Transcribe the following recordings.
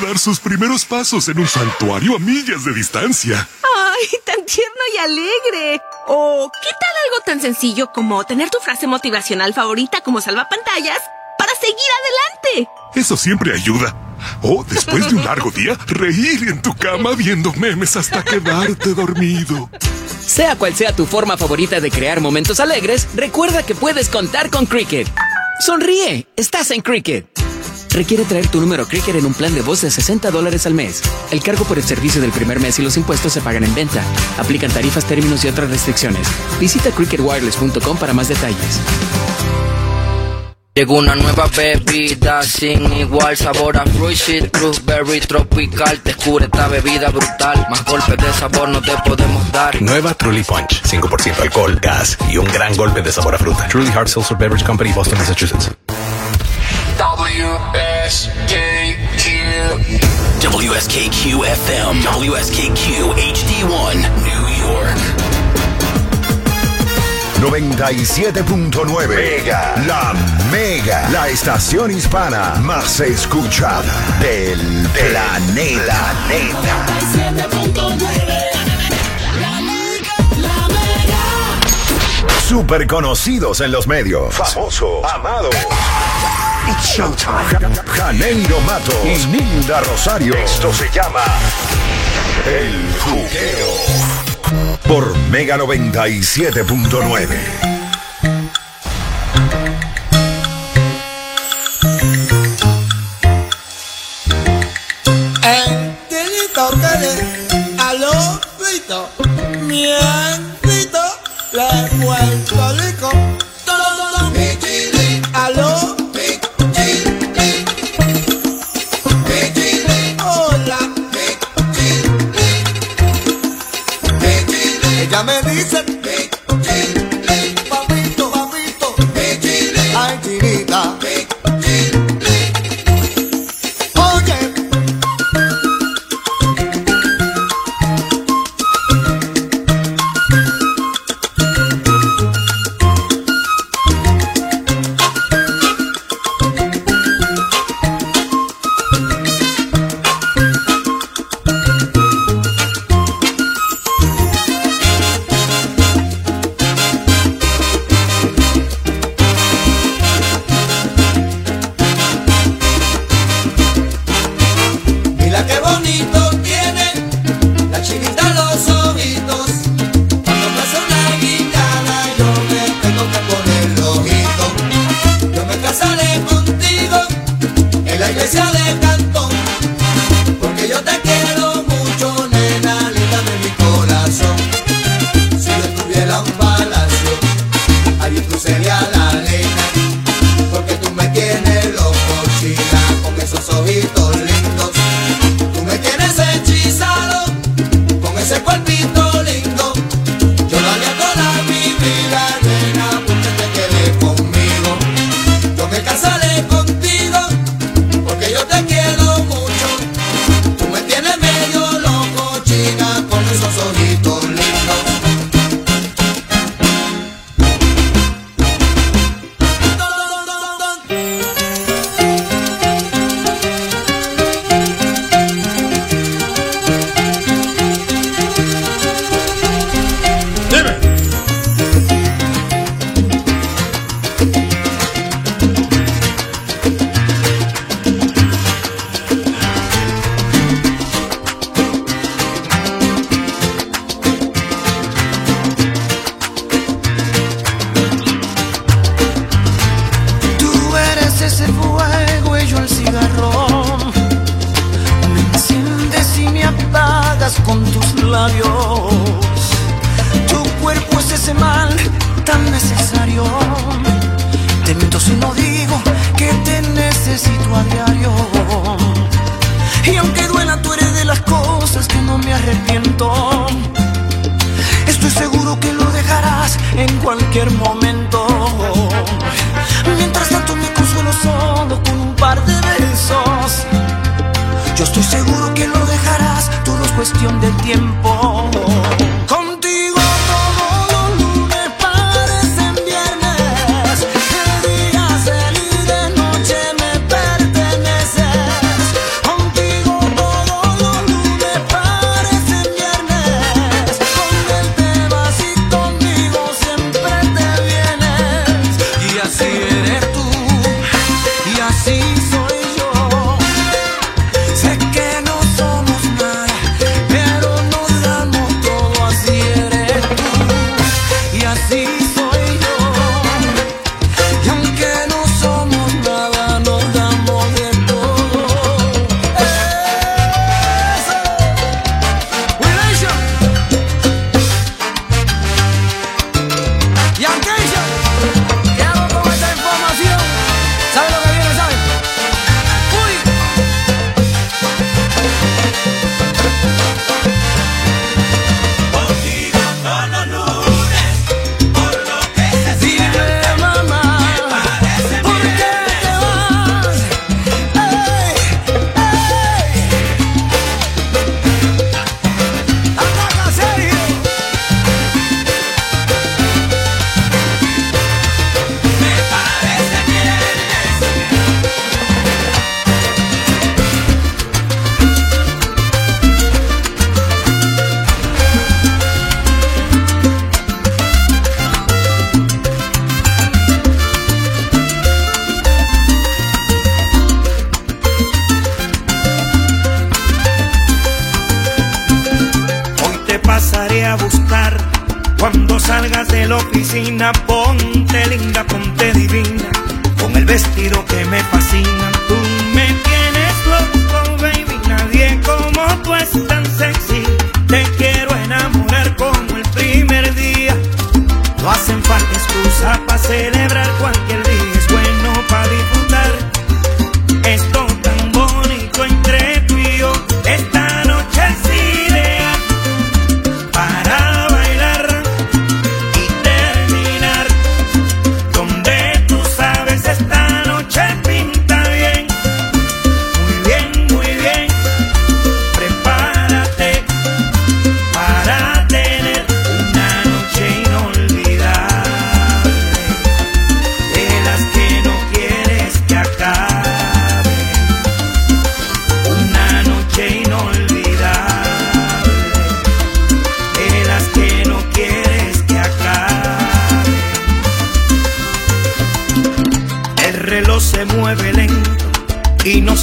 dar sus primeros pasos en un santuario a millas de distancia. ¡Ay, tan tierno y alegre! O, ¿qué tal algo tan sencillo como tener tu frase motivacional favorita como salvapantallas para seguir adelante? Eso siempre ayuda. O, después de un largo día, reír en tu cama viendo memes hasta quedarte dormido. Sea cual sea tu forma favorita de crear momentos alegres, recuerda que puedes contar con Cricket. Sonríe, estás en Cricket. Requiere traer tu número Cricket en un plan de voz de 60 dólares al mes. El cargo por el servicio del primer mes y los impuestos se pagan en venta. Aplican tarifas, términos y otras restricciones. Visita cricketwireless.com para más detalles. Llegó una nueva bebida sin igual sabor a fruit berry tropical. Descubre esta bebida brutal. Más golpes de sabor no te podemos dar. Nueva Truly Punch. 5% alcohol, gas y un gran golpe de sabor a fruta. Truly Hard Seltzer Beverage Company, Boston, Massachusetts. WSKQ. WSKQ FM. WSKQ HD1. New York. 97.9 Mega. La Mega. La estación hispana más escuchada del planeta. Super conocidos en los medios. Famoso. Amado. It's showtime. Janeiro Matos y Nilda Rosario. Esto se llama El Juqueo. Por Mega 97.9. Angelito, que aló, grito, mi angelito, le vuelto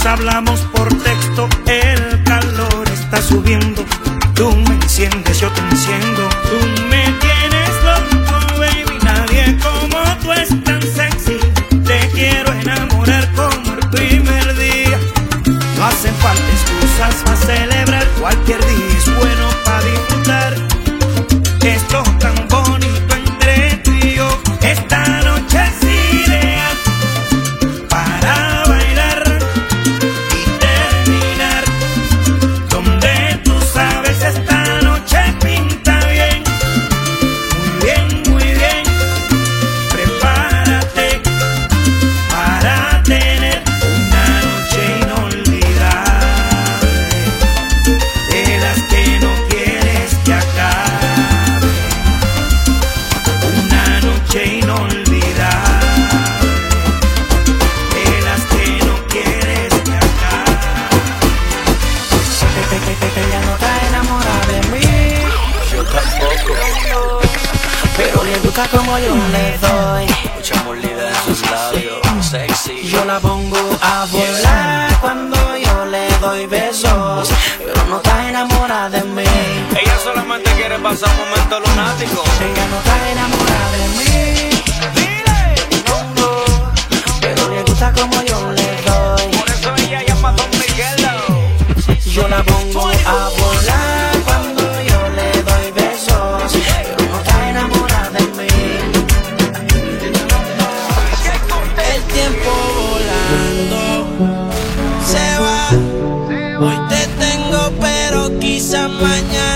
hablamos por texto. El calor está subiendo. Tú me enciendes, yo te enciendo. Tú me tienes loco, baby. Nadie como tú es tan sexy. Te quiero enamorar como el primer día. No hacen falta excusas para celebrar. Cualquier pasar un momento lunático. Ella no está enamorada de mí. No, no. Pero le gusta como yo le doy. Por eso ella llama a Don Miguelo. Yo la pongo a volar cuando yo le doy besos. Pero no está enamorada de mí. El tiempo volando se va. Hoy te tengo, pero quizás mañana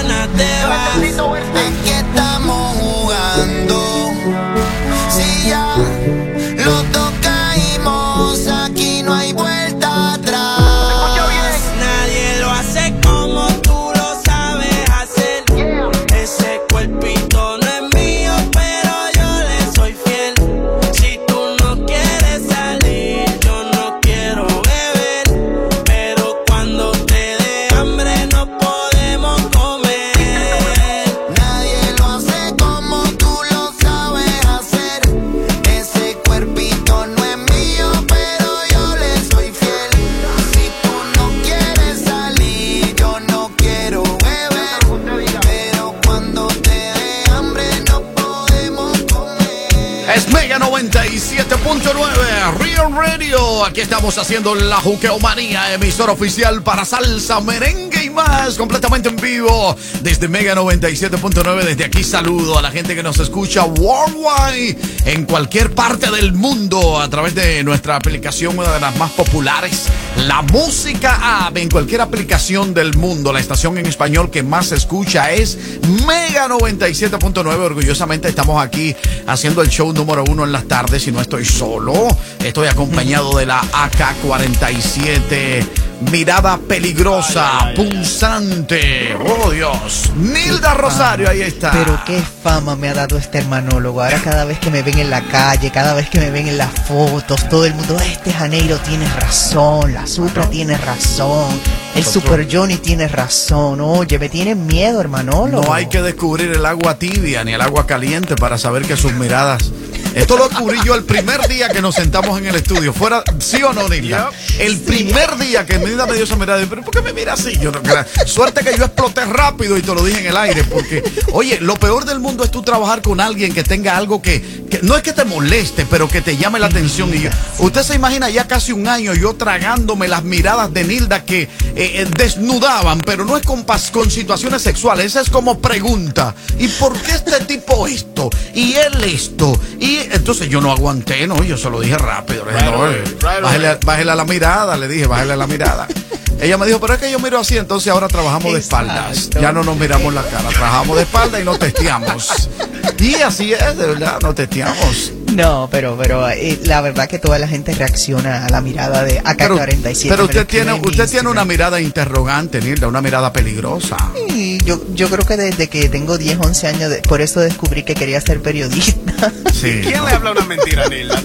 estamos haciendo la Juqueomanía, emisor oficial para salsa, merengue y más, completamente en vivo desde Mega 97.9. Desde aquí saludo a la gente que nos escucha worldwide en cualquier parte del mundo a través de nuestra aplicación, una de las más populares, la música app en cualquier aplicación del mundo. La estación en español que más se escucha es Mega 97.9. Orgullosamente estamos aquí haciendo el show número uno en las tardes y no estoy solo. Estoy acompañado de la AK-47. Mirada peligrosa, punzante. Oh Dios. Nilda Rosario, ahí está. Pero qué fama me ha dado este hermanólogo. Ahora cada vez que me ven en la calle, cada vez que me ven en las fotos, todo el mundo, este Janeiro tiene razón, la Supra tiene razón, el Super Johnny tiene razón. Oye, me tienen miedo, hermanólogo. No hay que descubrir el agua tibia ni el agua caliente para saber que sus miradas Esto lo descubrí yo el primer día que nos sentamos en el estudio. Fuera, ¿sí o no, Nilda? El primer día que Nilda me dio esa mirada, pero ¿por qué me mira así? Yo suerte que yo exploté rápido y te lo dije en el aire, porque, oye, lo peor del mundo es tú trabajar con alguien que tenga algo que, que no es que te moleste, pero que te llame la atención. Y yo- usted se imagina ya casi un año yo tragándome las miradas de Nilda que eh, eh, desnudaban, pero no es con, pas- con situaciones sexuales, esa es como pregunta. ¿Y por qué este tipo esto? Y él esto. Y entonces yo no aguanté, no, yo se lo dije rápido. Right no, away, a la mirada, le dije, bájele a la mirada. Ella me dijo, pero es que yo miro así, entonces ahora trabajamos de espaldas. Ya no nos miramos la cara, trabajamos de espalda y nos testeamos. Y así es, de verdad, nos testeamos. hacia vos. No, pero, pero eh, la verdad que toda la gente reacciona a la mirada de Pero, AK-47. pero me usted tiene, usted tiene una mirada interrogante, Nilda, una mirada peligrosa. Y yo, yo creo que desde que tengo 10, 11 años, de- por eso descubrí que quería ser periodista. Sí. ¿Quién le habla una mentira a Nilda?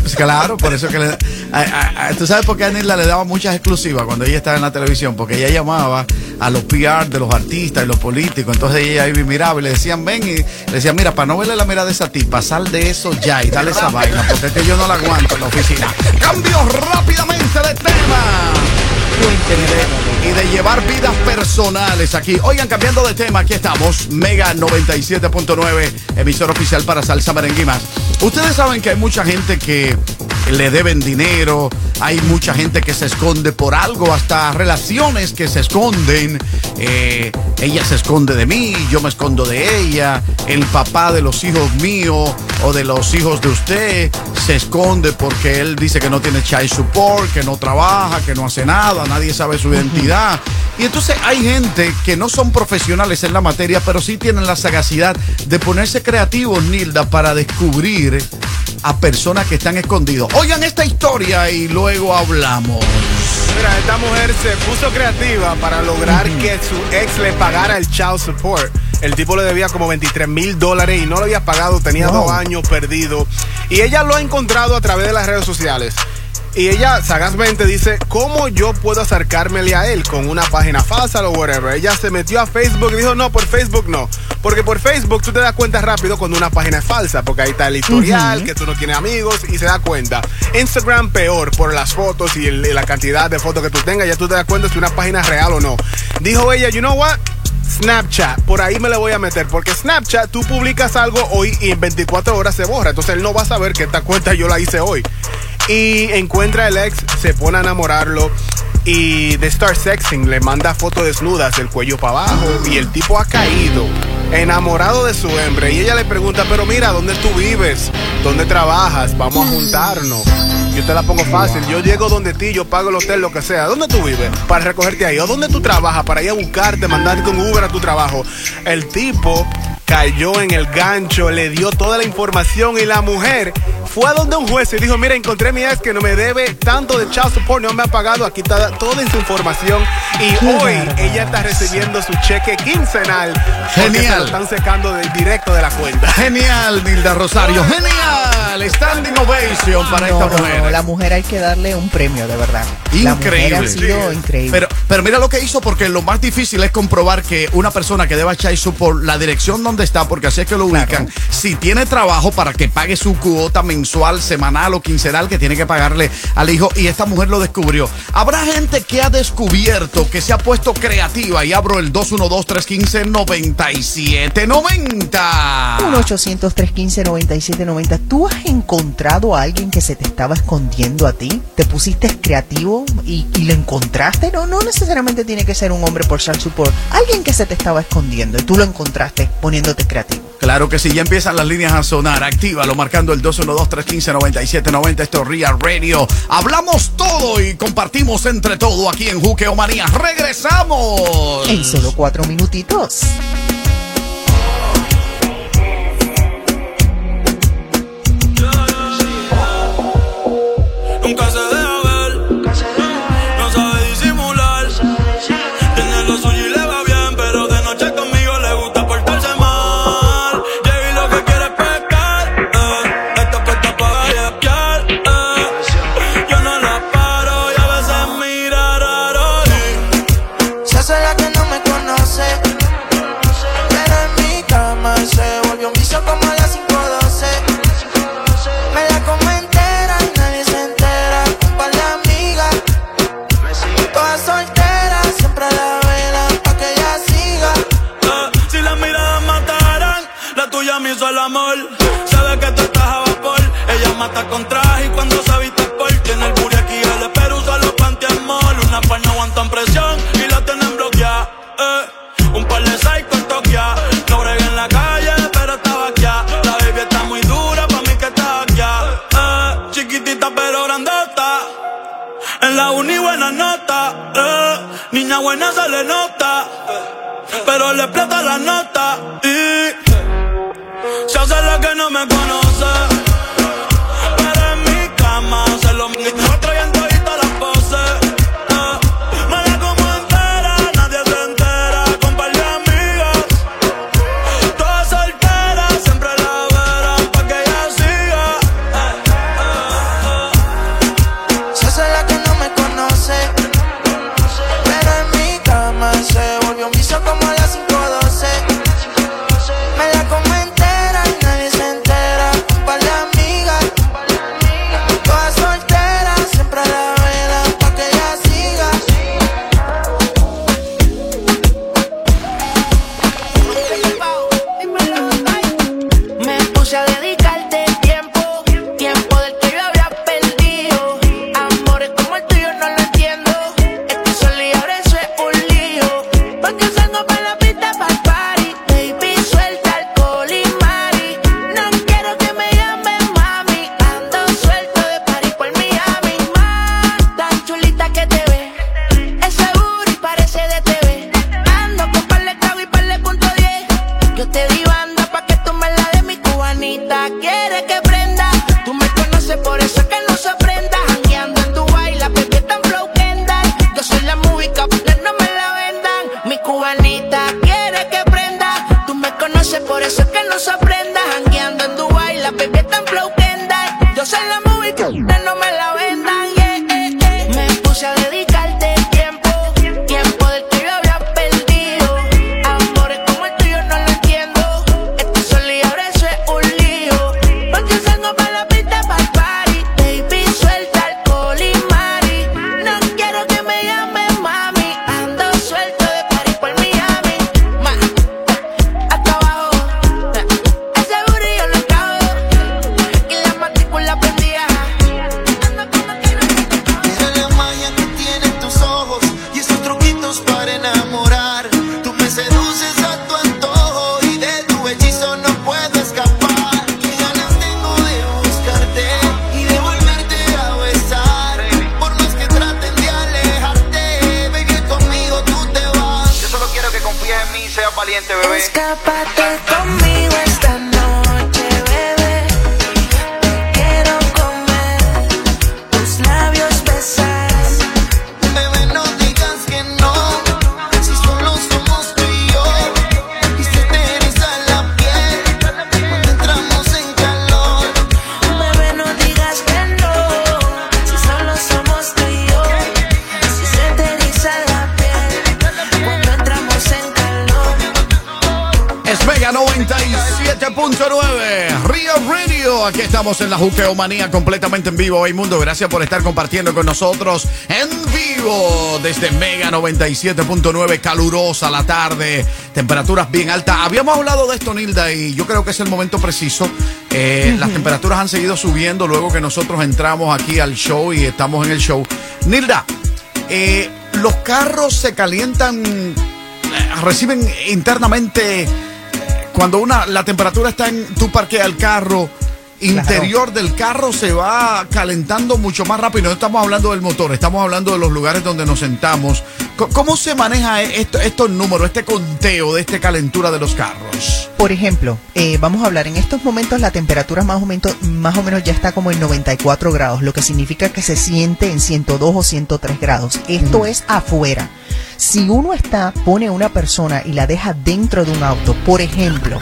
Pues, claro, por eso que le, a- a- a- tú sabes por qué a Nilda le daba muchas exclusivas cuando ella estaba en la televisión, porque ella llamaba a los PR de los artistas y los políticos, entonces ella ahí miraba y le decían, ven, y le decían, mira, para no verle la mirada de esa tipa, sal de eso ya y dale esa vaina, porque es que yo no la aguanto en la oficina. Cambio rápidamente de tema. Y de, llevar vidas personales aquí. Oigan, cambiando de tema, aquí estamos. Mega 97.9, emisor oficial para salsa merengue más. Ustedes saben que hay mucha gente que le deben dinero, hay mucha gente que se esconde por algo, hasta relaciones que se esconden. Eh, ella se esconde de mí, yo me escondo de ella. El papá de los hijos míos o de los hijos de usted se esconde porque él dice que no tiene child support, que no trabaja, que no hace nada, nadie sabe su identidad. Y entonces hay gente que no son profesionales en la materia, pero sí tienen la sagacidad de ponerse creativos, Nilda, para descubrir a personas que están escondidos. Oigan esta historia y luego hablamos. Mira, esta mujer se puso creativa para lograr que su ex le pagara el child support. El tipo le debía como 23 mil dólares y no lo había pagado, tenía Wow. dos años perdido. Y ella lo ha encontrado a través de las redes sociales. Y ella sagazmente dice, ¿cómo yo puedo acercármele a él con una página falsa o whatever? Ella se metió a Facebook y dijo, no, por Facebook no. Porque por Facebook tú te das cuenta rápido cuando una página es falsa, porque ahí está el historial, que tú no tienes amigos y se da cuenta. Instagram peor, por las fotos y, el- y la cantidad de fotos que tú tengas, ya tú te das cuenta si una página es real o no. Dijo ella, you know what? Snapchat, por ahí me le voy a meter, porque Snapchat tú publicas algo hoy y en 24 horas se borra, entonces él no va a saber que esta cuenta yo la hice hoy. Y encuentra el ex, se pone a enamorarlo y de Star Sexing le manda fotos desnudas del cuello para abajo y el tipo ha caído, enamorado de su hembra y ella le pregunta, pero mira, ¿dónde tú vives? ¿Dónde trabajas? Vamos a juntarnos. Yo te la pongo fácil, yo llego donde ti, yo pago el hotel, lo que sea. ¿Dónde tú vives? Para recogerte ahí. ¿O dónde tú trabajas? Para ir a buscarte, mandarte un Uber a tu trabajo. El tipo cayó en el gancho, le dio toda la información y la mujer fue a donde un juez y dijo, mira, encontré a mi ex que no me debe tanto de child support, no me ha pagado, aquí está toda su información y hoy ella está recibiendo su cheque quincenal. Genial. Se lo están secando del directo de la cuenta. Genial, Nilda Rosario. Genial. Standing ovation para esta No, mujer. no, la mujer hay que darle un premio, de verdad. La mujer Increíble. ha sido increíble. Pero, pero mira lo que hizo, porque lo más difícil es comprobar que una persona que deba echar por la dirección donde está, porque así es que lo ubican, si tiene trabajo para que pague su cuota mensual, semanal o quincenal que tiene que pagarle al hijo, y esta mujer lo descubrió. Habrá gente que ha descubierto, que se ha puesto creativa, y abro el 212-315-9790. 1-800-315-9790. ¿Tú has encontrado a alguien que se te estaba escondiendo a ti? ¿Te pusiste creativo y, y lo encontraste? No, no necesariamente tiene que ser un hombre por child support. Alguien que se te estaba escondiendo y tú lo encontraste poniéndote creativo. Claro que sí, ya empiezan las líneas a sonar. Actívalo marcando el 212-315-9790. Esto es Real Radio. Hablamos todo y compartimos entre todo aquí en Juqueo Manía. ¡Regresamos! En solo cuatro minutitos. Con traje y cuando se viste porte En el buri aquí el espero usa los pantiamol Una par no aguantan presión y la tienen bloqueada. Eh. Un par de psycho en Tokia No bregué en la calle pero estaba aquí La baby está muy dura pa' mí que está aquí. Eh. Chiquitita pero grandota En la uni buena nota. Eh. Niña buena se le nota Pero le explota la nota y... Se hace la que no me conoce cama se Juqueomanía completamente en vivo. Hey mundo, gracias por estar compartiendo con nosotros en vivo desde Mega 97.9. Calurosa la tarde, temperaturas bien altas. Habíamos hablado de esto, Nilda, y yo creo que es el momento preciso. Eh, Las temperaturas han seguido subiendo luego que nosotros entramos aquí al show y estamos en el show. Nilda, eh, los carros se calientan, eh, reciben internamente cuando una la temperatura está en tú parqueas el carro interior del carro se va calentando mucho más rápido. No estamos hablando del motor, estamos hablando de los lugares donde nos sentamos. ¿Cómo se maneja esto- estos números, este conteo de esta calentura de los carros? Por ejemplo, eh, vamos a hablar, en estos momentos la temperatura más o, menos, más o menos ya está como en 94 grados, lo que significa que se siente en 102 o 103 grados. Esto es afuera. Si uno está, pone a una persona y la deja dentro de un auto, por ejemplo,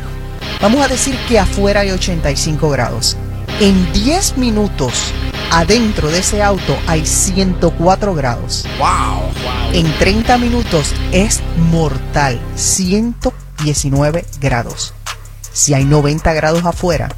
vamos a decir que afuera hay 85 grados. En 10 minutos, adentro de ese auto hay 104 grados. ¡Wow! En 30 minutos es mortal, 119 grados. Si hay 90 grados afuera,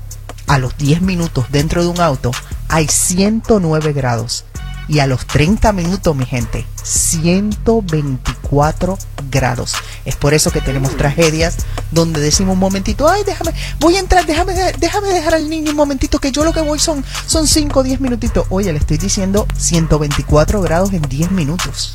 a los 10 minutos dentro de un auto hay 109 grados. Y a los 30 minutos, mi gente, 124 grados. Es por eso que tenemos tragedias donde decimos un momentito, ay, déjame, voy a entrar, déjame, déjame dejar al niño un momentito, que yo lo que voy son, son 5 o 10 minutitos. Oye, le estoy diciendo 124 grados en 10 minutos.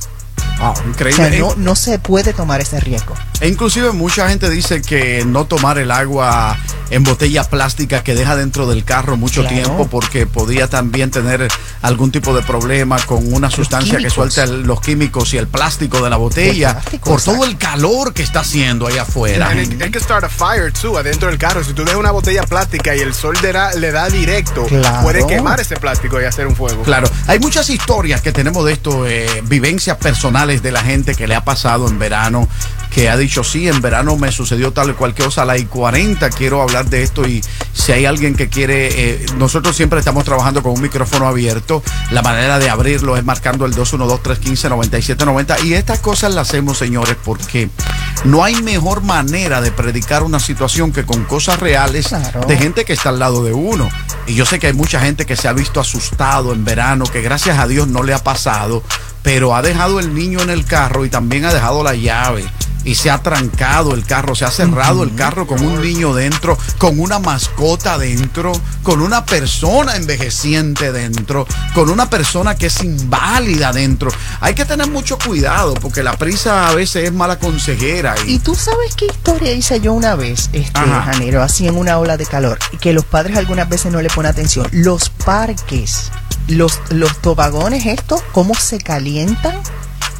Wow, O increíble. sea, no, no se puede tomar ese riesgo. E inclusive mucha gente dice que no tomar el agua en botella plástica que deja dentro del carro mucho Claro. tiempo porque podía también tener algún tipo de problema con una sustancia que suelta el- los químicos y el plástico de la botella plástico, por todo el calor que está haciendo ahí afuera. It can start a fire too adentro del carro. Si tú dejas una botella plástica y el sol le da, le da directo, Claro. puede quemar ese plástico y hacer un fuego. Claro, hay muchas historias que tenemos de esto, eh, vivencias personales de la gente que le ha pasado en verano, que ha dicho, sí, en verano me sucedió tal y cual cosa, a la I-40 quiero hablar de esto y si hay alguien que quiere, eh, nosotros siempre estamos trabajando con un micrófono abierto, la manera de abrirlo es marcando el 212-315-9790 y estas cosas las hacemos, señores, porque no hay mejor manera de predicar una situación que con cosas reales de gente que está al lado de uno. Y yo sé que hay mucha gente que se ha visto asustado en verano, que gracias a Dios no le ha pasado, pero ha dejado el niño en el carro y también ha dejado la llave. Y se ha trancado el carro, se ha cerrado el carro con un niño dentro, con una mascota dentro, con una persona envejeciente dentro, con una persona que es inválida dentro. Hay que tener mucho cuidado porque la prisa a veces es mala consejera. Y tú sabes qué historia hice yo una vez, este Ajá. Janero, así en una ola de calor, y que los padres algunas veces no le ponen atención. Los parques, los, los tobagones estos, cómo se calientan,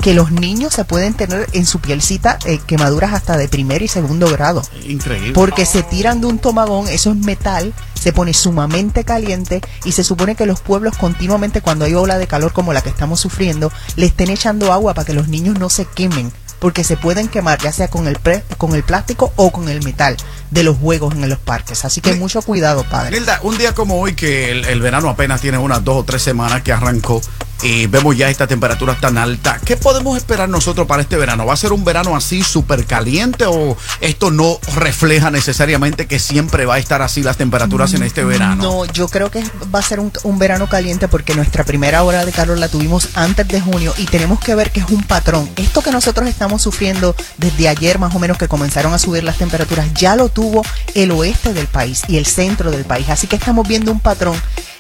que los niños se pueden tener en su pielcita eh, quemaduras hasta de primer y segundo grado. Increíble. Porque se tiran de un tomagón, eso es metal, se pone sumamente caliente y se supone que los pueblos continuamente cuando hay ola de calor como la que estamos sufriendo, le estén echando agua para que los niños no se quemen. Porque se pueden quemar ya sea con el, pre- con el plástico o con el metal de los juegos en los parques. Así que mucho cuidado, padre. Nilda, un día como hoy que el, el verano apenas tiene unas dos o tres semanas que arrancó y vemos ya esta temperatura tan alta, ¿qué podemos esperar nosotros para este verano? ¿Va a ser un verano así súper caliente o esto no refleja necesariamente que siempre va a estar así las temperaturas en este verano? No, yo creo que va a ser un, un verano caliente porque nuestra primera hora de calor la tuvimos antes de junio y tenemos que ver que es un patrón. Esto que nosotros estamos sufriendo desde ayer más o menos que comenzaron a subir las temperaturas, ya lo tuvo el oeste del país y el centro del país. Así que estamos viendo un patrón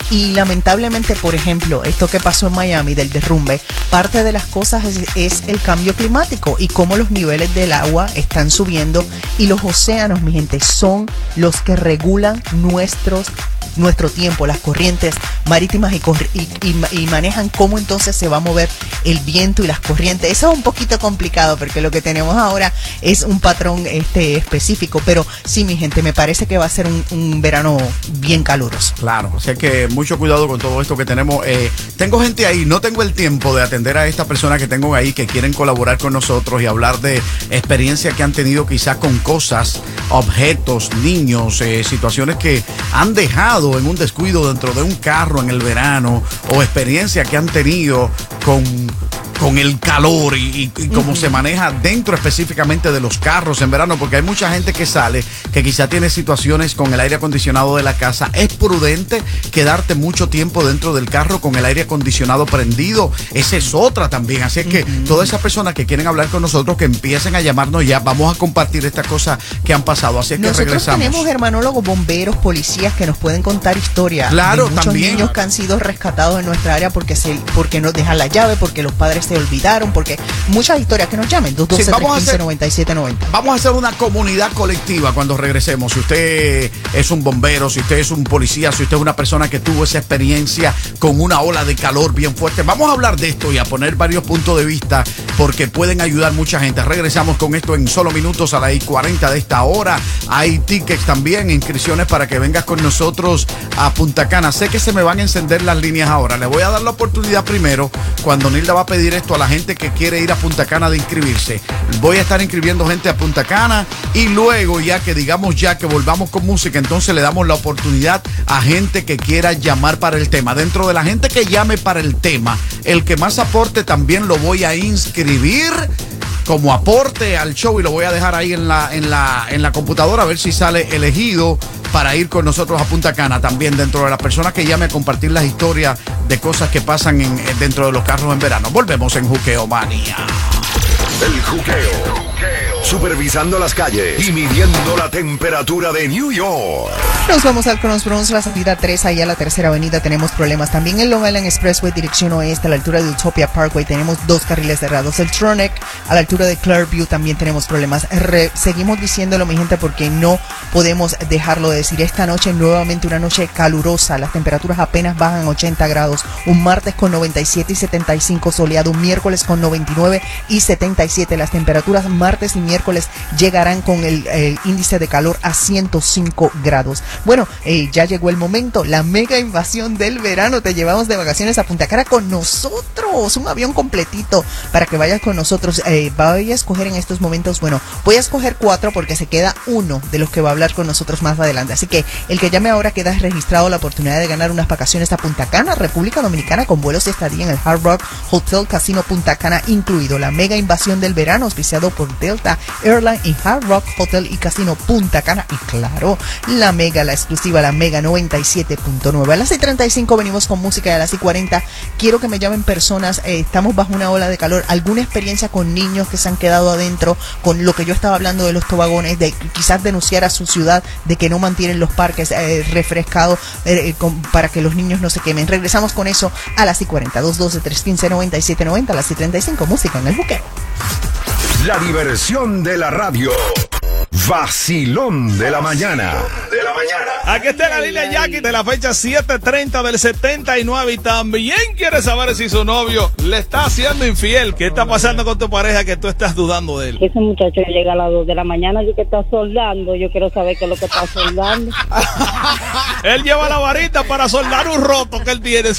y lamentablemente, por ejemplo, esto que pasó en Miami del derrumbe, parte de las cosas es, es el cambio climático y cómo los niveles del agua están subiendo y los océanos, mi gente, son los que regulan nuestros nuestro tiempo, las corrientes marítimas y, y, y- manejan cómo entonces se va a mover el viento y las corrientes. Eso es un poquito complicado porque lo que tenemos ahora es un patrón este específico, pero sí, mi gente, me parece que va a ser un, un verano bien caluroso. Claro, o sea que mucho cuidado con todo esto que tenemos. Eh, tengo gente ahí, no tengo el tiempo de atender a esta persona que tengo ahí que quieren colaborar con nosotros y hablar de experiencia que han tenido quizás con cosas, objetos, niños, eh, situaciones que han dejado en un descuido dentro de un carro en el verano o experiencia que han tenido con con el calor y, y- y cómo se maneja dentro específicamente de los carros en verano, porque hay mucha gente que sale que quizá tiene situaciones con el aire acondicionado de la casa. Es prudente quedarte mucho tiempo dentro del carro con el aire acondicionado prendido. Esa es otra también. Así es que todas esas personas que quieren hablar con nosotros, que empiecen a llamarnos ya, vamos a compartir estas cosas que han pasado. Así es que regresamos. tenemos hermanólogos, bomberos, policías que nos pueden contar historias. Claro, de muchos también. niños que han sido rescatados en nuestra área porque se, porque nos dejan la llave, porque los padres se olvidaron, porque muchas historias que nos llamen. 212 Sí, vamos a hacer- 9790 Vamos a hacer una comunidad colectiva cuando regresemos. Si usted es un bombero, si usted es un policía, si usted es una persona que tuvo esa experiencia con una ola de calor bien fuerte, vamos a hablar de esto y a poner varios puntos de vista porque pueden ayudar mucha gente. Regresamos con esto en solo minutos a las 40 de esta hora. Hay tickets también, inscripciones para que vengas con nosotros a Punta Cana. Sé que se me van a encender las líneas ahora. Le voy a dar la oportunidad primero cuando Nilda va a pedir a la gente que quiere ir a Punta Cana de inscribirse. Voy a estar inscribiendo gente a Punta Cana y luego ya que digamos ya que volvamos con música, entonces le damos la oportunidad a gente que quiera llamar para el tema. Dentro de la gente que llame para el tema, el que más aporte también lo voy a inscribir como aporte al show y lo voy a dejar ahí en la, en la, en la computadora a ver si sale elegido para ir con nosotros a Punta Cana también dentro de las personas que llame a compartir las historias de cosas que pasan en- dentro de los carros en verano. Volvemos en Juqueo Manía. El juqueo. Supervisando las calles y midiendo la temperatura de New York. Nos vamos al Cross Bronx, la salida 3, ahí a la tercera avenida tenemos problemas. También en Long Island Expressway, dirección oeste, a la altura de Utopia Parkway, tenemos dos carriles cerrados. El Tronic, a la altura de Clareview, también tenemos problemas. Seguimos diciéndolo, mi gente, porque no podemos dejarlo de decir. Esta noche, nuevamente una noche calurosa. Las temperaturas apenas bajan 80 grados. Un martes con 97 y 75 soleado. Un miércoles con 99 y 77. Las temperaturas martes y miércoles llegarán con el, el índice de calor a 105 grados. Bueno, eh, ya llegó el momento. La mega invasión del verano. Te llevamos de vacaciones a Punta Cara con nosotros. Un avión completito para que vayas con nosotros. Eh, voy a escoger en estos momentos, bueno, voy a escoger cuatro porque se queda uno de los que va a hablar con nosotros más adelante. Así que el que llame ahora queda registrado la oportunidad de ganar unas vacaciones a Punta Cana, República Dominicana, con vuelos y estadía en el Hard Rock Hotel Casino Punta Cana incluido. La mega invasión del verano auspiciado por Delta Airline y Hard Rock Hotel y Casino Punta Cana. Y claro, la mega, la exclusiva, la mega 97.9. A las 6.35 venimos con música y a las 6.40 quiero que me llamen personas. eh, estamos bajo una ola de calor. ¿Alguna experiencia con niños que se han quedado adentro? Con lo que yo estaba hablando de los tobagones, de quizás denunciar a su ciudad de que no mantienen los parques eh, refrescados eh, para que los niños no se quemen. Regresamos con eso a las 6.40. 212-315-9790. A las 6.35 música en el buqueo. La diversión de la radio. Vacilón de la mañana. De la mañana. Aquí está la línea Jackie de la fecha 730 del 79 y también quiere saber si su novio le está haciendo infiel. ¿Qué está pasando con tu pareja que tú estás dudando de él? Ese muchacho llega a las 2 de la mañana y que está soldando. Yo quiero saber qué es lo que está soldando. Él lleva la varita para soldar un roto que él tiene.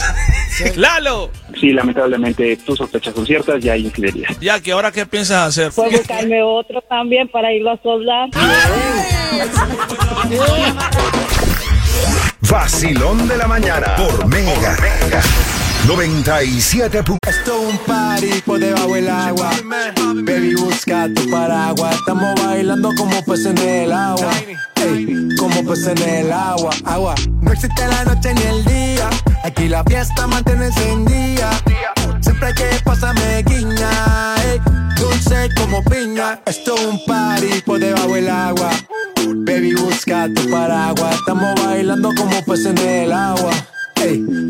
Lalo. Sí, lamentablemente tus sospechas son ciertas, ya hay infidelidad. Jackie, ¿ahora qué piensas hacer? Puedo buscarme otro también para irlo a soldar. Vacilón de la mañana por Mega. 97. pu- Esto es un party por debajo del agua. Baby, busca tu paraguas. Estamos bailando como peces en el agua. Ey, como peces en el agua. Agua. No existe la noche ni el día. Aquí la fiesta mantiene encendida. Siempre que pasarme guiña. ey, dulce como piña. Esto es un party por debajo del agua. Baby, busca tu paraguas. Estamos bailando como peces en el agua.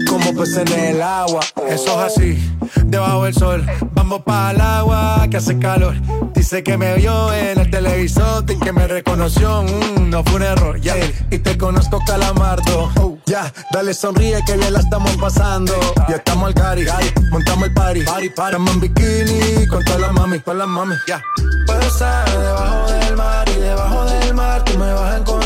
Como peces en el agua. Eso es así, debajo del sol. Vamos para el agua que hace calor. Dice que me vio en el televisor y que me reconoció. Mm, no fue un error, ya. Y te conozco, calamardo. Oh, ya, dale sonríe que bien la estamos pasando. Ya estamos al cari, montamos el party. party, party. Estamos en bikini con todas las mami, con las mami. Ya. Puedo estar debajo del mar y debajo del mar tú me vas a encontrar.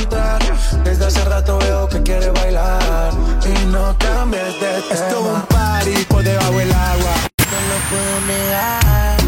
Desde hace rato veo que quieres bailar y no cambies de tema. Esto es un party por debajo del agua. No lo puedo negar.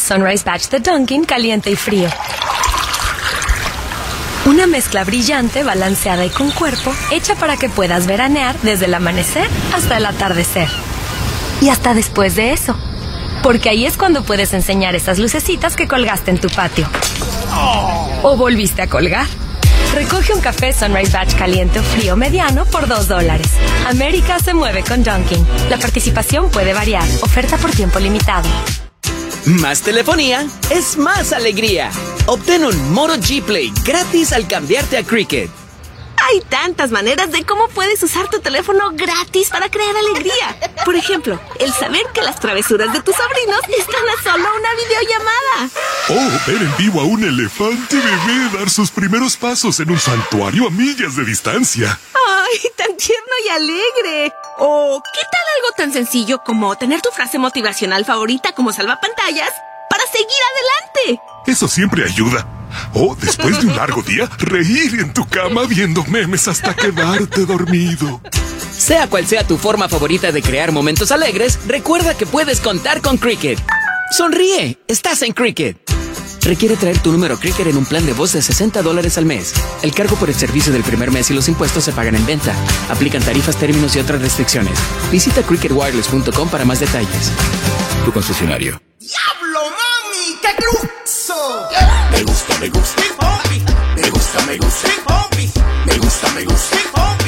Sunrise Batch de Dunkin' caliente y frío. Una mezcla brillante, balanceada y con cuerpo, hecha para que puedas veranear desde el amanecer hasta el atardecer. Y hasta después de eso. Porque ahí es cuando puedes enseñar esas lucecitas que colgaste en tu patio. O volviste a colgar. Recoge un café Sunrise Batch caliente o frío mediano por 2 dólares. América se mueve con Dunkin'. La participación puede variar. Oferta por tiempo limitado. Más telefonía es más alegría. Obtén un Moto G Play gratis al cambiarte a Cricket. Hay tantas maneras de cómo puedes usar tu teléfono gratis para crear alegría. Por ejemplo, el saber que las travesuras de tus sobrinos están a solo una videollamada. Oh, ver en vivo a un elefante bebé dar sus primeros pasos en un santuario a millas de distancia. ¡Ay, tan tierno y alegre! O, ¿qué tal algo tan sencillo como tener tu frase motivacional favorita como salvapantallas para seguir adelante? Eso siempre ayuda. O después de un largo día, reír en tu cama viendo memes hasta quedarte dormido. Sea cual sea tu forma favorita de crear momentos alegres, recuerda que puedes contar con Cricket. Sonríe, estás en Cricket. Requiere traer tu número Cricket en un plan de voz de 60 dólares al mes. El cargo por el servicio del primer mes y los impuestos se pagan en venta. Aplican tarifas, términos y otras restricciones. Visita cricketwireless.com para más detalles. Tu concesionario. ¡Diablo, mami! ¡Qué cruzo! Me gusta, me gusta. Me gusta, me gusta. Me gusta, me gusta.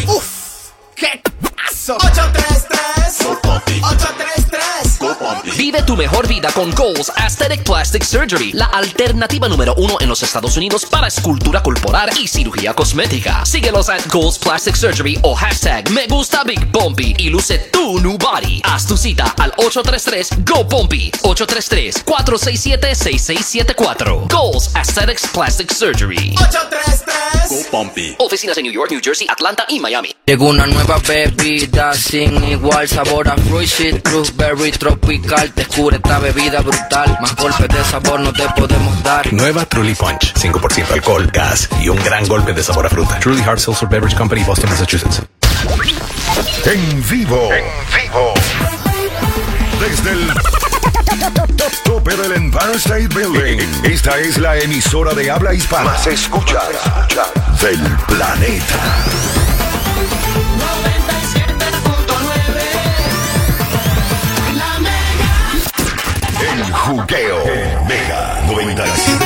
¡Uf! ¡Qué paso! 833 833 Vive tu mejor vida con Goals Aesthetic Plastic Surgery, la alternativa número uno en los Estados Unidos para escultura corporal y cirugía cosmética. Síguelos at Goals Plastic Surgery o hashtag Me Gusta Big Bumpy y luce tu new body. Haz tu cita al 833 Go Bumpy 833 467 6674. Goals Aesthetics Plastic Surgery. 833 Go Bumpy. Oficinas en New York, New Jersey, Atlanta y Miami. Llegó una nueva bebida sin igual sabor a fruit citrus berry tropical descubre esta bebida brutal más golpes de sabor no te podemos dar Nueva Truly Punch. 5% alcohol, gas y un gran golpe de sabor a fruta. Truly Hard Seltzer Beverage Company, Boston, Massachusetts. En vivo. En vivo. Desde el tope del Empire State Building. Esta es la emisora de habla hispana. Más escuchada del planeta. Juqueo. Mega 97.9.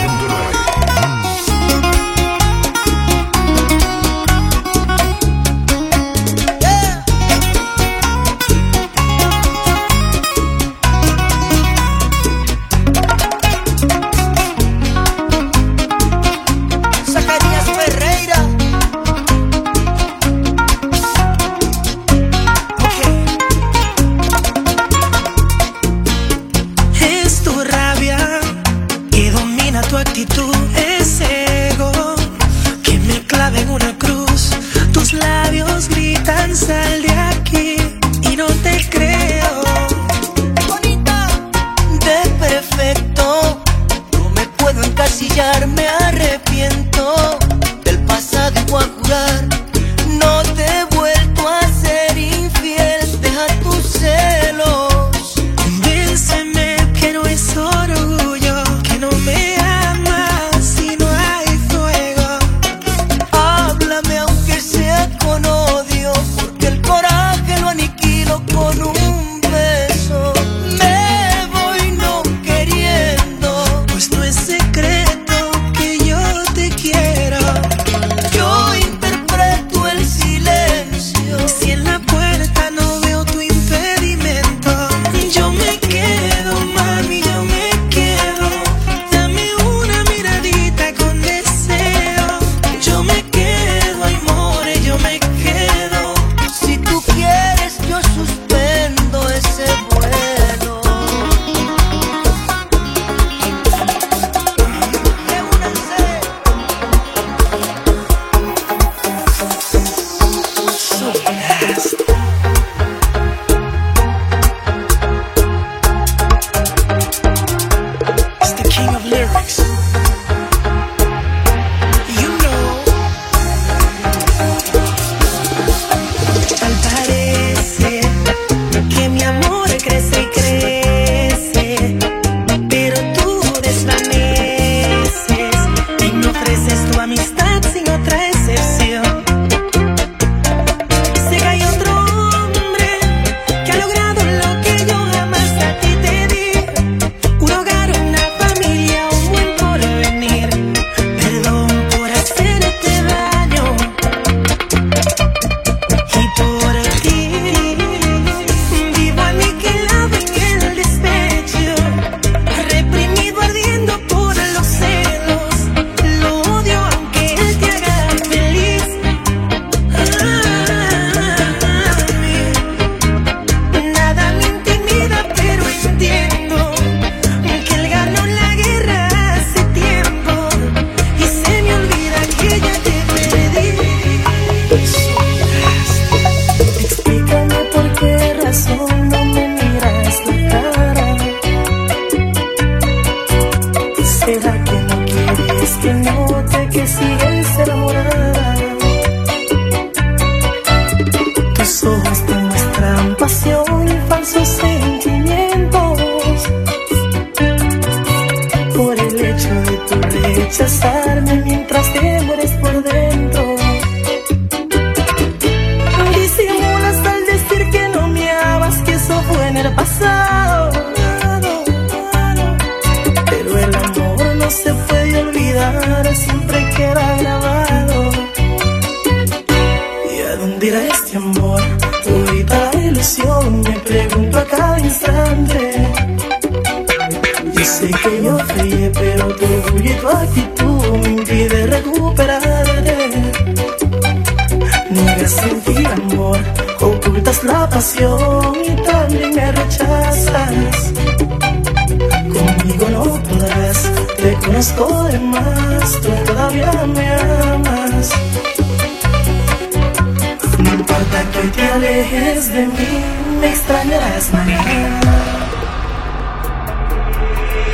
ocultas la pasión y también me rechazas. Conmigo no podrás, te conozco de más, tú todavía me amas. No importa que hoy te alejes de mí, me extrañarás mañana.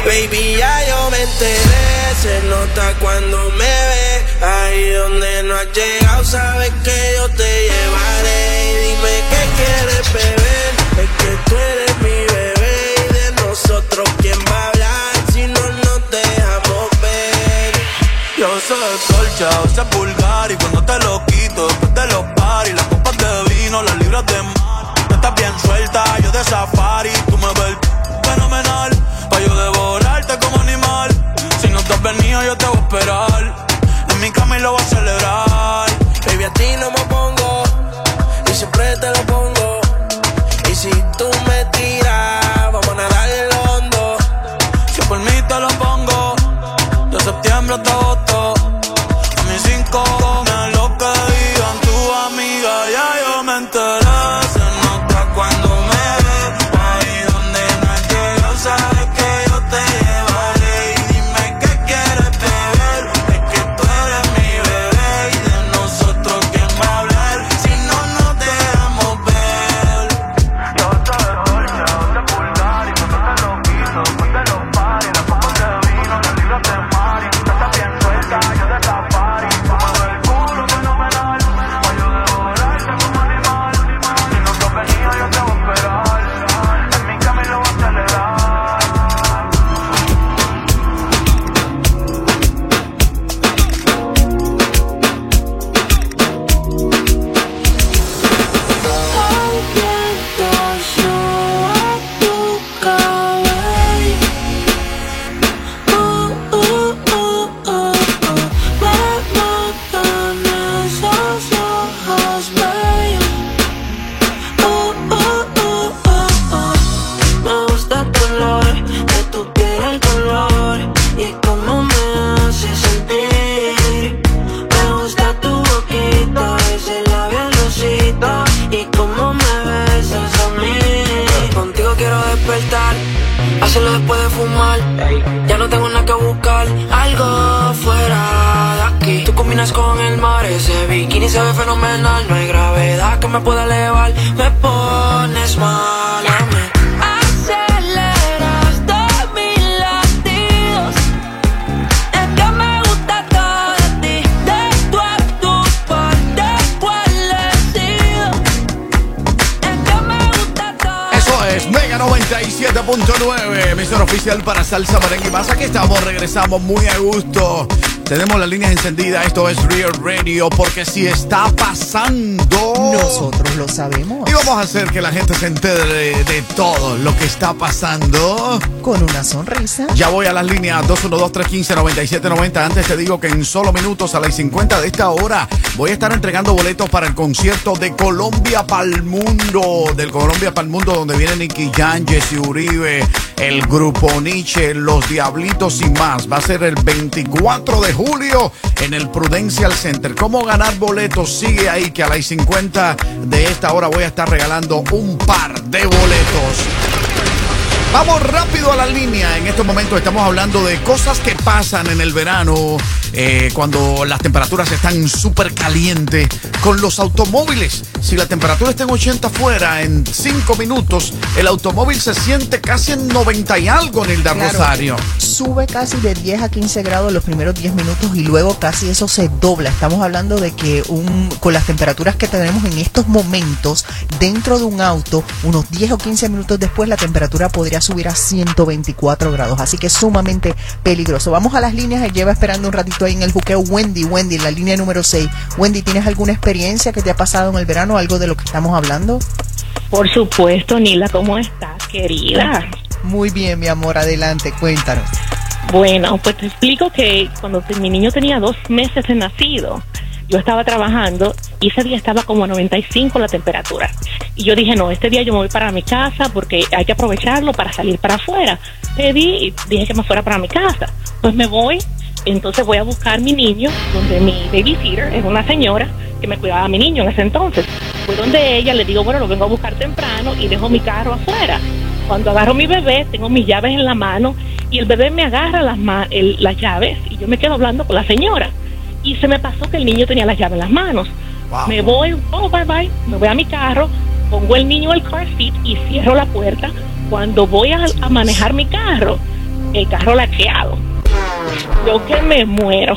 Baby, ya yo me enteré, se nota cuando me ve. Ahí donde no has llegado, sabes que yo te llevaré. Y dime qué quieres beber, es que tú eres mi bebé. Y de nosotros, ¿quién va a hablar si no nos dejamos ver? Yo soy colcha, a veces vulgar y cuando te lo quito después de los paris, las copas de vino, las libras de mar. Estás bien suelta, yo de safari, tú me ves fenomenal, pa' yo devorarte como animal. Si no te has venido yo te voy a esperar, en mi cama y lo voy a celebrar. Baby, a ti no me pongo y siempre te lo pongo. Y si tú me tiras, estamos, regresamos muy a gusto. Tenemos las líneas encendidas. Esto es Real Radio porque si está pasando. Nosotros lo sabemos. Y vamos a hacer que la gente se entere de, de todo lo que está pasando. Con una sonrisa. Ya voy a las líneas 212-315-9790. Antes te digo que en solo minutos a las 50 de esta hora voy a estar entregando boletos para el concierto de Colombia Pal Mundo. Del Colombia Pal Mundo, donde viene Nicky Jan, Jesse Uribe, el grupo Nietzsche, los Diablitos y más. Va a ser el 24 de julio en el Prudential Center. ¿Cómo ganar boletos? Sigue ahí que a las 50 de esta hora voy a estar regalando un par de boletos. Vamos rápido a la línea. En estos momentos estamos hablando de cosas que pasan en el verano, eh, cuando las temperaturas están súper calientes, con los automóviles. Si la temperatura está en 80 afuera, en 5 minutos, el automóvil se siente casi en 90 y algo, Nilda Claro, Rosario. Sube casi de 10 a 15 grados los primeros 10 minutos y luego casi eso se dobla. Estamos hablando de que un, con las temperaturas que tenemos en estos momentos dentro de un auto, unos 10 o 15 minutos después la temperatura podría subir a 124 grados. Así que es sumamente peligroso. Vamos a las líneas. Lleva esperando un ratito ahí en el buqueo. Wendy, Wendy, en la línea número 6. Wendy, ¿tienes alguna experiencia que te ha pasado en el verano? ¿Algo de lo que estamos hablando? Por supuesto, Nila, ¿cómo estás, querida? Muy bien, mi amor. Adelante, cuéntanos. Bueno, pues te explico que cuando mi niño tenía dos meses de nacido, yo estaba trabajando y ese día estaba como a 95 la temperatura. Y yo dije, no, este día yo me voy para mi casa porque hay que aprovecharlo para salir para afuera. Pedí y dije que me fuera para mi casa. Pues me voy, entonces voy a buscar mi niño, donde mi babysitter es una señora que me cuidaba a mi niño en ese entonces. Fui donde ella, le digo, bueno, lo vengo a buscar temprano y dejo mi carro afuera. Cuando agarro mi bebé, tengo mis llaves en la mano y el bebé me agarra las, ma- el- las llaves y yo me quedo hablando con la señora. Y se me pasó que el niño tenía las llaves en las manos. Me voy, oh, bye bye, me voy a mi carro, pongo el niño en el car seat y cierro la puerta. Cuando voy a, a manejar mi carro, el carro laqueado. Yo que me muero.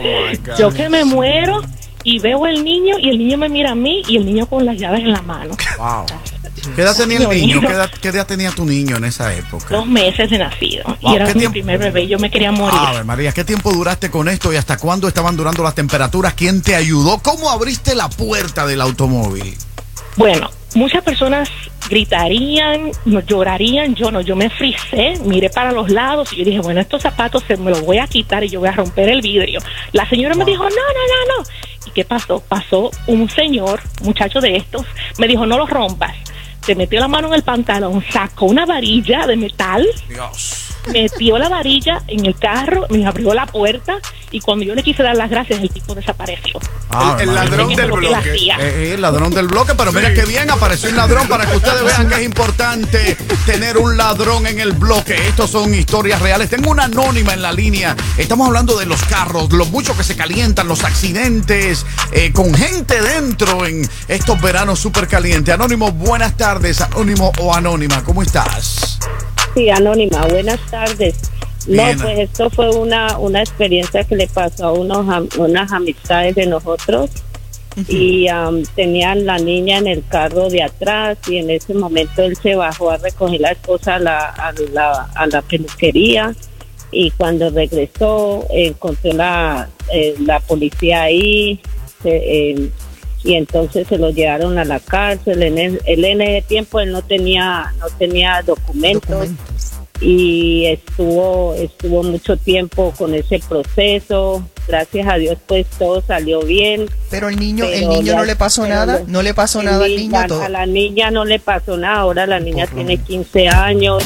Yo que me muero y veo al niño y el niño me mira a mí y el niño con las llaves en la mano. Wow. ¿Qué edad tenía el niño? ¿Qué edad, qué edad tenía tu niño en esa época? Dos meses de nacido. Wow, y era ¿qué mi tiempo? primer bebé. Yo me quería morir. Ave María, ¿qué tiempo duraste con esto y hasta cuándo estaban durando las temperaturas? ¿Quién te ayudó? ¿Cómo abriste la puerta del automóvil? Bueno, muchas personas gritarían, no, llorarían, yo no, yo me frisé, miré para los lados y yo dije, bueno, estos zapatos se me los voy a quitar y yo voy a romper el vidrio. La señora me dijo, no, no, no, no. ¿Y qué pasó? Pasó un señor, muchacho de estos, me dijo, no los rompas. Se metió la mano en el pantalón, sacó una varilla de metal, metió la varilla en el carro, me abrió la puerta y cuando yo le quise dar las gracias, el tipo desapareció. Ave el ladrón del bloque. Eh, eh, el ladrón del bloque, pero mira qué bien apareció un ladrón para que ustedes vean que es importante tener un ladrón en el bloque. Estos son historias reales. Tengo una anónima en la línea. Estamos hablando de los carros, lo mucho que se calientan, los accidentes, eh, con gente dentro en estos veranos súper calientes. Anónimo, buenas tardes. Anónimo o anónima, ¿cómo estás? Sí, Anónima, buenas tardes. Bien. No, pues esto fue una, una experiencia que le pasó a unos, unas amistades de nosotros y am, tenían la niña en el carro de atrás y en ese momento él se bajó a recoger la esposa a la, a la, a la peluquería y cuando regresó encontró la, eh, la policía ahí se- eh, y entonces se lo llevaron a la cárcel. En el, él en ese tiempo él no tenía no tenía documentos, y estuvo estuvo mucho tiempo con ese proceso. Gracias a Dios pues todo salió bien. Pero el niño, el niño no le pasó nada, no le pasó nada al ni- niño a- todo. A la niña no le pasó nada, ahora la niña tiene 15 años,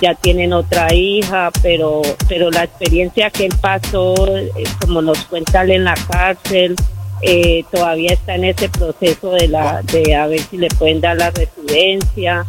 ya tienen otra hija, pero pero la experiencia que él pasó, eh, como nos cuenta él en la cárcel, eh, todavía está en ese proceso de la de a ver si le pueden dar la residencia.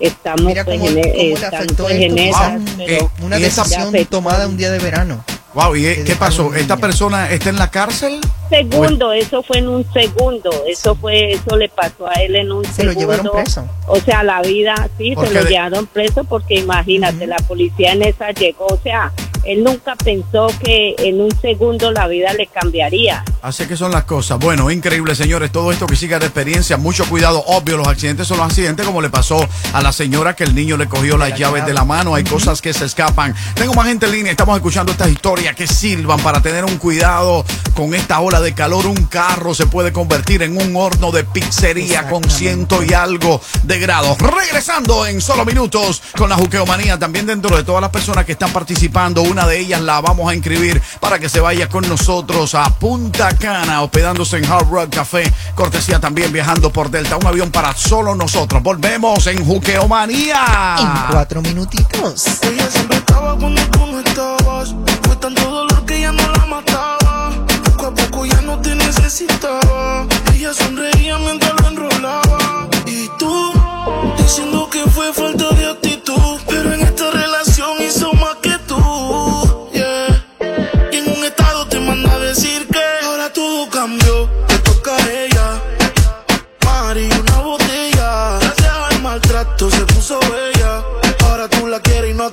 Estamos Mira pues, cómo, en, cómo le afectó esto, una decisión afectó. tomada un día de verano. Wow, ¿y qué pasó? ¿Esta persona está en la cárcel? segundo, eso fue en un segundo, eso fue, eso le pasó a él en un Se lo segundo. llevaron preso. O sea, la vida, sí, Porque se lo de- llevaron preso porque imagínate, la policía en esa llegó, o sea, él nunca pensó que en un segundo la vida le cambiaría. Así que son las cosas. Bueno, increíble, señores. Todo esto que siga de experiencia. Mucho cuidado. Obvio, los accidentes son los accidentes, como le pasó a la señora que el niño le cogió las llaves de la mano. Hay cosas que se escapan. Tengo más gente en línea. Estamos escuchando estas historias que sirvan para tener un cuidado con esta ola de calor. Un carro se puede convertir en un horno de pizzería con ciento y algo de grados. Regresando en solo minutos con la juqueomanía. También dentro de todas las personas que están participando, una de ellas la vamos a inscribir para que se vaya con nosotros a Punta Cana, hospedándose en Hard Rock Café. Cortesía también viajando por Delta. Un avión para solo nosotros. Volvemos en Juqueomanía. En cuatro minutitos. Ella siempre estaba cuando tú no estabas. Fue tanto dolor que ya no la mataba. Poco a poco ya no te necesitaba. Ella sonreía mientras lo enrolaba. Y tú, diciendo que fue falta de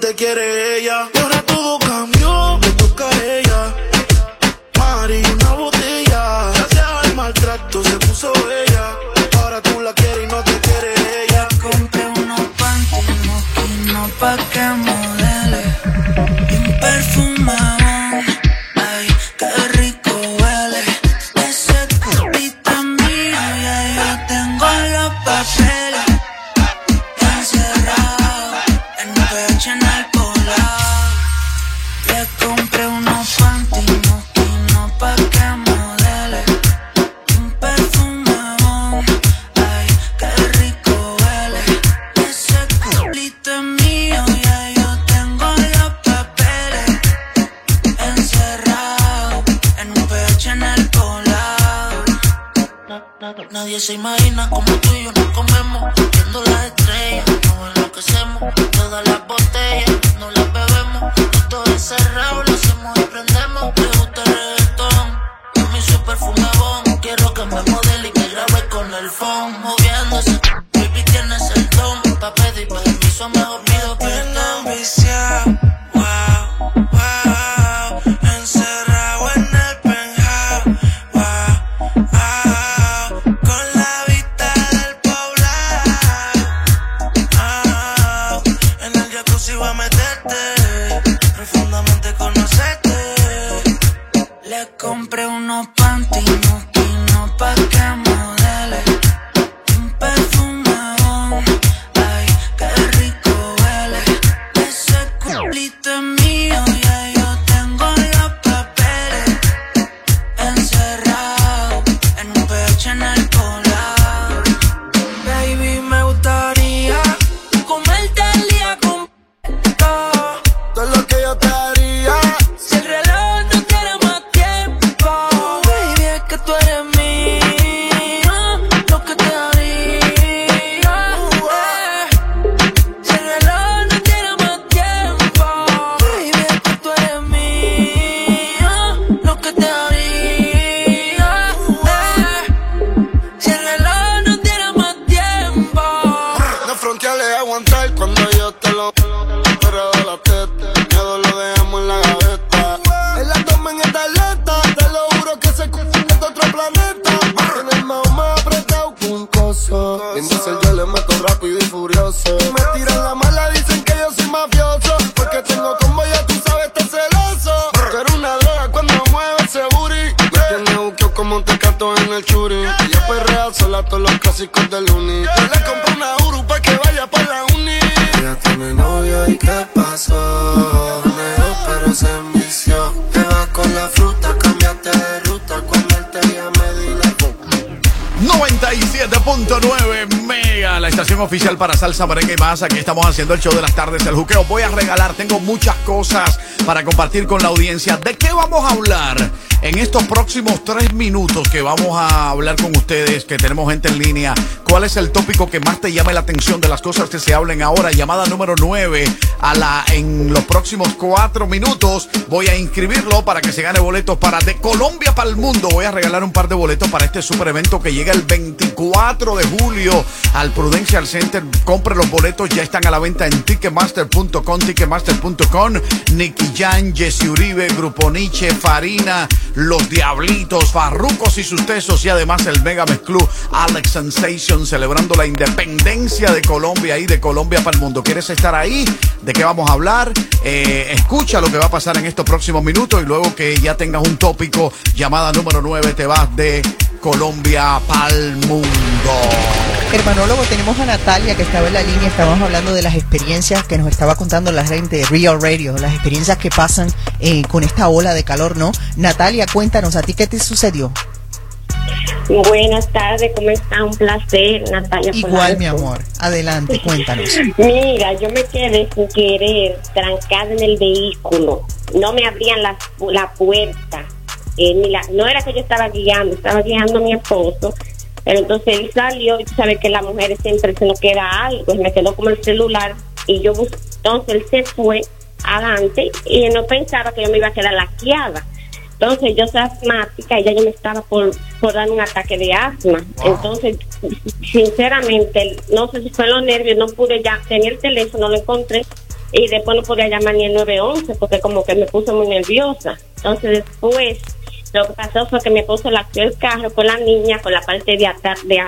te quiere ella. Y ahora todo cambió, le toca a ella. Mari, una botella. Gracias al maltrato se puso ella. Ahora tú la quieres y no te quiere ella. Compré unos panties no pa' que salsa, merengue y más. Aquí estamos haciendo el show de las tardes, el juqueo. Voy a regalar, tengo muchas cosas para compartir con la audiencia. ¿De qué vamos a hablar en estos próximos tres minutos que vamos a hablar con ustedes, que tenemos gente en línea? ¿Cuál es el tópico que más te llame la atención de las cosas que se hablen ahora? Llamada número 9 a la en los próximos cuatro minutos. Voy a inscribirlo para que se gane boletos para de Colombia para el mundo. Voy a regalar un par de boletos para este super evento que llega el 24 de julio al Prudential Center. Compre los boletos, ya están a la venta en ticketmaster.com, ticketmaster.com. Nicky Jan, Jesse Uribe, Grupo Nietzsche, Farina, Los Diablitos, Farrucos y sus tesos y además el Mega Club Alex Sensation celebrando la independencia de Colombia y de Colombia para el mundo. ¿Quieres estar ahí? ¿De qué vamos a hablar? Eh, escucha lo que va a pasar en estos próximos minutos y luego que ya tengas un tópico, llamada número 9, te vas de Colombia pa'l mundo. Hermanólogo, tenemos a Natalia que estaba en la línea, estábamos hablando de las experiencias que nos estaba contando la gente de Real Radio, las experiencias que pasan eh, con esta ola de calor, ¿no? Natalia, cuéntanos, ¿a ti qué te sucedió? Buenas tardes, ¿cómo está? Un placer, Natalia. Igual, Polanco. mi amor, adelante, cuéntanos. Mira, yo me quedé sin querer trancada en el vehículo. No me abrían la, la puerta. Eh, ni la- no era que yo estaba guiando, estaba guiando a mi esposo. Pero entonces él salió y tú sabes que las mujeres siempre se nos queda algo. Y me quedó como el celular y yo bus- entonces él se fue adelante y no pensaba que yo me iba a quedar laqueada. Entonces yo soy asmática y ya yo me estaba por, por dar un ataque de asma. Entonces, sinceramente, no sé si fue los nervios, no pude ya, tenía el teléfono, lo encontré y después no podía llamar ni el 911 porque como que me puso muy nerviosa. Entonces después lo que pasó fue que me puso la el carro con la niña con la parte de atrás de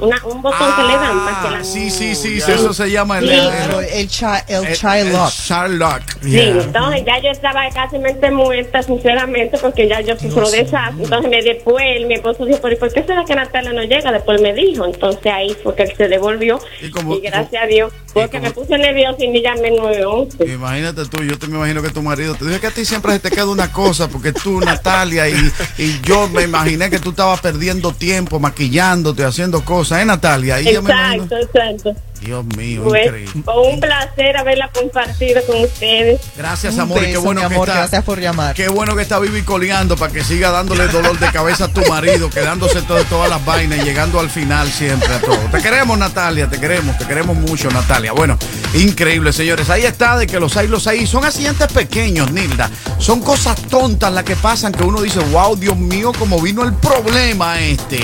una, un botón que le dan para que la Sí, sí, sí, sí, eso se llama el, Sí. el, el, el el- child el lock. child lock. Sí, entonces ya yo estaba casi muerta, sinceramente, porque ya yo sufro de esas. Entonces me después mi esposo dijo, "¿Pero ¿por qué será que Natalia no llega? Después me dijo, entonces ahí fue que él se devolvió. Y, gracias a Dios, porque me puse nerviosa y ni llamé 911. Imagínate tú, yo te me imagino que tu marido te dice que a ti siempre se te queda una cosa, porque tú, Natalia, y, y yo me imaginé que tú estabas perdiendo tiempo maquillándote, haciendo cosas, ¿eh, Natalia? Y Exacto, exacto. Dios mío, Pues, increíble. fue un placer haberla compartido con ustedes. Gracias, Un amor, y qué beso, bueno mi que amor, está. gracias por llamar. Qué bueno que está vivo y coleando para que siga dándole dolor de cabeza a tu marido, quedándose todo, todas las vainas y llegando al final siempre a todo. Te queremos, Natalia, te queremos, te queremos mucho, Natalia. Bueno, increíble, señores. Ahí está, de que los hay, los hay. Son accidentes pequeños, Nilda. Son cosas tontas las que pasan que uno dice, wow, Dios mío, cómo vino el problema este.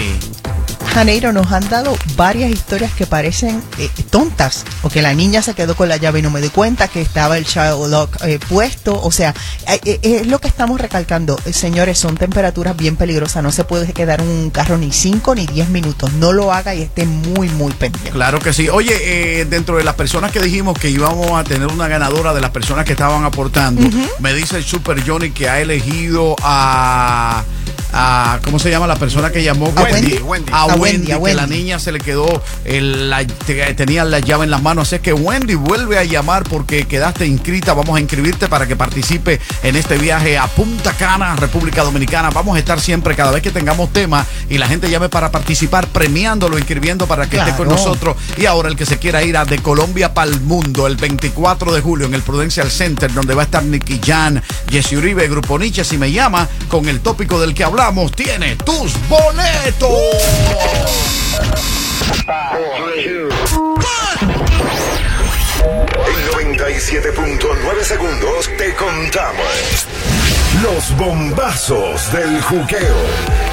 Janeiro, nos han dado varias historias que parecen eh, tontas, porque la niña se quedó con la llave y no me di cuenta que estaba el child lock eh, puesto, o sea, eh, es lo que estamos recalcando, señores, son temperaturas bien peligrosas, no se puede quedar un carro ni 5 ni 10 minutos, no lo haga y esté muy, muy pendiente. Claro que sí. Oye, dentro de las personas que dijimos que íbamos a tener una ganadora de las personas que estaban aportando, me dice el Super Johnny que ha elegido a, a- ¿cómo se llama la persona que llamó? ¿A Wendy? A, A Wendy, que la niña se le quedó, el- la- te- tenía la llave en las manos. Así es que Wendy vuelve a llamar porque quedaste inscrita. Vamos a inscribirte para que participe en este viaje a Punta Cana, República Dominicana. Vamos a estar siempre, cada vez que tengamos tema y la gente llame para participar, premiándolo, inscribiendo para que esté con Claro. nosotros. Y ahora el que se quiera ir a de Colombia para el mundo el 24 de julio en el Prudential Center, donde va a estar Nicky Jan, Jesse Uribe, Grupo Nietzsche, si me llama, con el tópico del que hablamos, tiene tus boletos. En 97.9 segundos te contamos los bombazos del juqueo.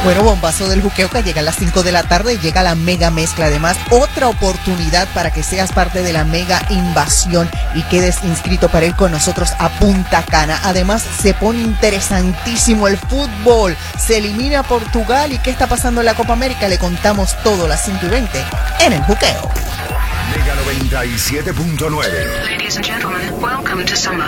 Bueno, bombazo del juqueo que llega a las 5 de la tarde, llega la mega mezcla. Además, otra oportunidad para que seas parte de la mega invasión y quedes inscrito para ir con nosotros a Punta Cana. Además, se pone interesantísimo el fútbol. Se elimina Portugal y qué está pasando en la Copa América. Le contamos todo a las 5 y 20 en el juqueo. Mega 97.9. Ladies and gentlemen, welcome to summer.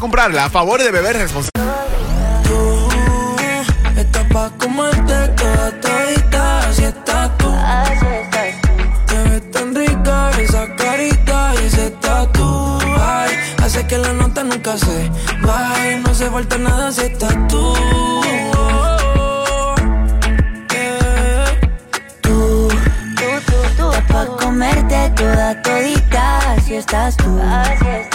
comprarla. A favor de beber responsable. Estás pa' comerte toda todita, así estás tú. Te ves tan rica esa carita y ese tatu. Ay, hace que la nota nunca se baje, no se falta nada si estás tú. Tú, tú, tú, estás pa' comerte toda todita, así estás tú. Te ves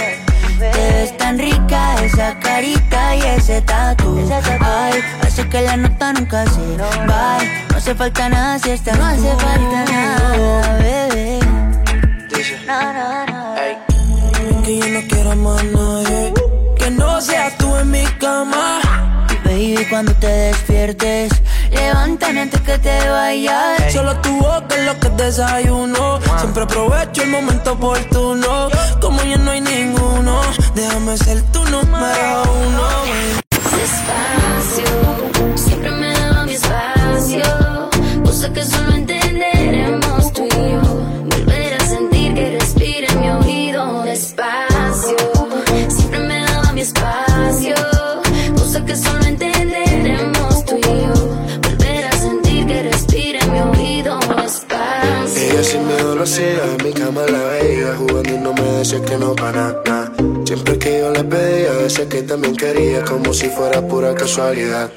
rica esa carita y ese tatu. Ay, hace que la nota nunca se va. No hace falta nada si estás No hace falta nada, bebé. No, no, no. Que yo no quiero más nadie. Que no seas tú en mi cama. cuando te despiertes. Levántate antes que te vayas. Solo tu boca es lo que desayuno. Siempre aprovecho el momento oportuno. Como ya no hay ninguno, déjame ser tu número uno. En mi cama la veía Jugando y no me decía que no para nada. Siempre que yo le pedía, decía que también quería Como si fuera pura casualidad.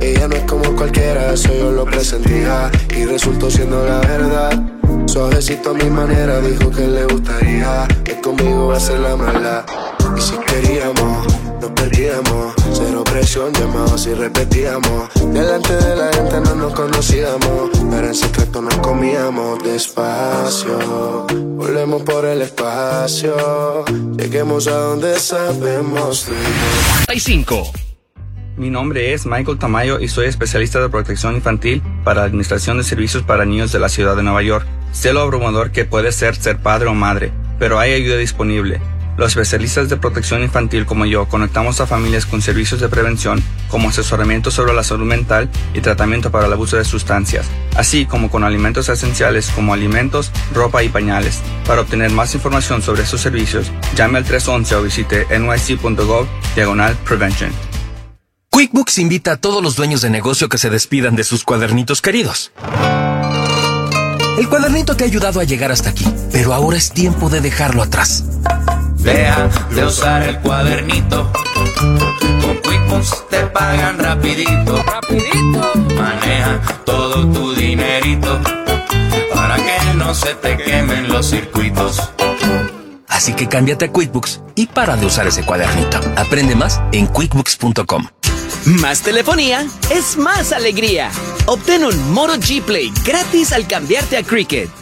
Ella no es como cualquiera, eso yo lo presentía Y resultó siendo la verdad. Suavecito a mi manera, dijo que le gustaría Que conmigo va a ser la mala. Y si queríamos, nos perdíamos Cero presión, llamados y repetíamos Delante de la gente no nos conocíamos Pero en secreto nos comíamos despacio Volvemos por el espacio Lleguemos a donde sabemos tú y yo. 35. Mi nombre es Michael Tamayo y soy especialista de protección infantil para la Administración de Servicios para Niños de la Ciudad de Nueva York. Sé lo abrumador que puede ser ser padre o madre, pero hay ayuda disponible. Los especialistas de protección infantil como yo conectamos a familias con servicios de prevención como asesoramiento sobre la salud mental y tratamiento para el abuso de sustancias, así como con alimentos esenciales como alimentos, ropa y pañales. Para obtener más información sobre estos servicios, llame al 311 o visite nyc.gov diagonal prevention. QuickBooks invita a todos los dueños de negocio que se despidan de sus cuadernitos queridos. El cuadernito te ha ayudado a llegar hasta aquí, pero ahora es tiempo de dejarlo atrás. Deja de usar el cuadernito. Con QuickBooks te pagan rapidito. Rapidito. Maneja todo tu dinerito para que no se te quemen los circuitos. Así que cámbiate a QuickBooks y para de usar ese cuadernito. Aprende más en quickbooks.com. Más telefonía es más alegría. Obtén un Moto G Play gratis al cambiarte a Cricket.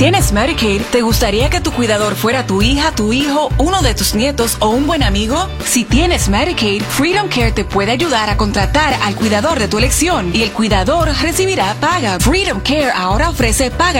Tienes Medicaid, ¿te gustaría que tu cuidador fuera tu hija, tu hijo, uno de tus nietos o un buen amigo? Si tienes Medicaid, Freedom Care te puede ayudar a contratar al cuidador de tu elección y el cuidador recibirá paga. Freedom Care ahora ofrece paga